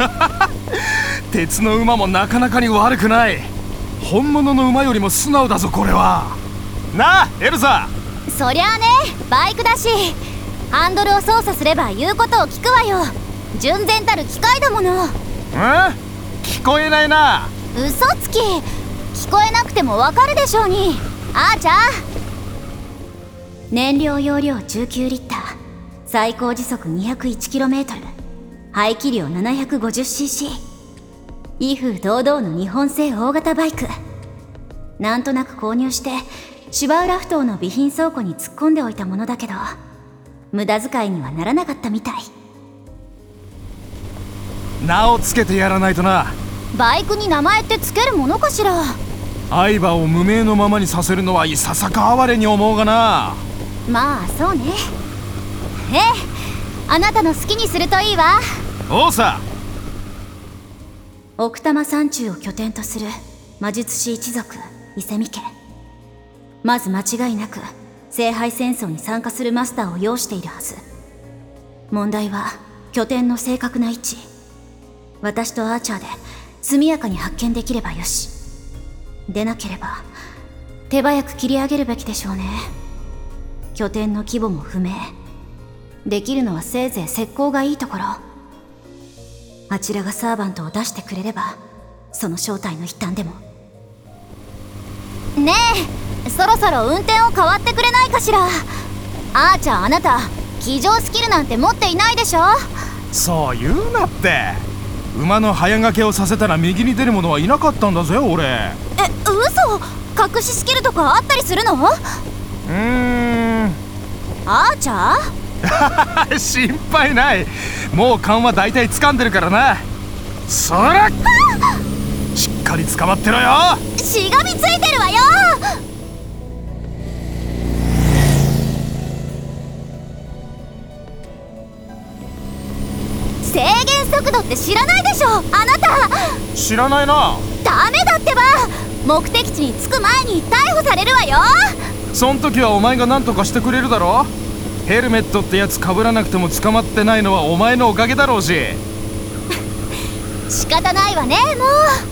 鉄の馬もなかなかに悪くない。本物の馬よりも素直だぞこれは。なあエルザそりゃあねバイクだし。ハンドルを操作すれば言うことを聞くわよ。純然たる機械だもの。ん？聞こえないな。嘘つき。聞こえなくてもわかるでしょうに。あーちゃん。燃料容量19リッター。最高時速 201km 排気量 750cc 威風堂々の日本製大型バイク。なんとなく購入して芝浦ふ頭の備品倉庫に突っ込んでおいたものだけど無駄遣いにはならなかったみたい。名をつけてやらないとな。バイクに名前ってつけるものかしら？相葉を無名のままにさせるのはいささか哀れに思うがな。まあそうね。ええ。あなたの好きにするといいわおうさ奥多摩山中を拠点とする魔術師一族伊勢美家。まず間違いなく聖杯戦争に参加するマスターを擁しているはず。問題は拠点の正確な位置。私とアーチャーで速やかに発見できればよし。でなければ手早く切り上げるべきでしょうね。拠点の規模も不明。できるのはせいぜい石膏がいいところ。あちらがサーバントを出してくれればその正体の一端でも。ねえそろそろ運転を変わってくれないかしら？あーちゃんあなた騎乗スキルなんて持っていないでしょ？そう言うなって。馬の早掛けをさせたら右に出る者はいなかったんだぜ俺。え嘘？隠しスキルとかあったりするの？うーん。あーちゃん？心配ない。もう勘は大体掴んでるからな。そらしっかり捕まってろよ。しがみついてるわよ。制限速度って知らないでしょあなた。知らないな。ダメだってば。目的地に着く前に逮捕されるわよ。そん時はお前が何とかしてくれるだろヘルメットってやつ被らなくても捕まってないのはお前のおかげだろうし。仕方ないわねもう。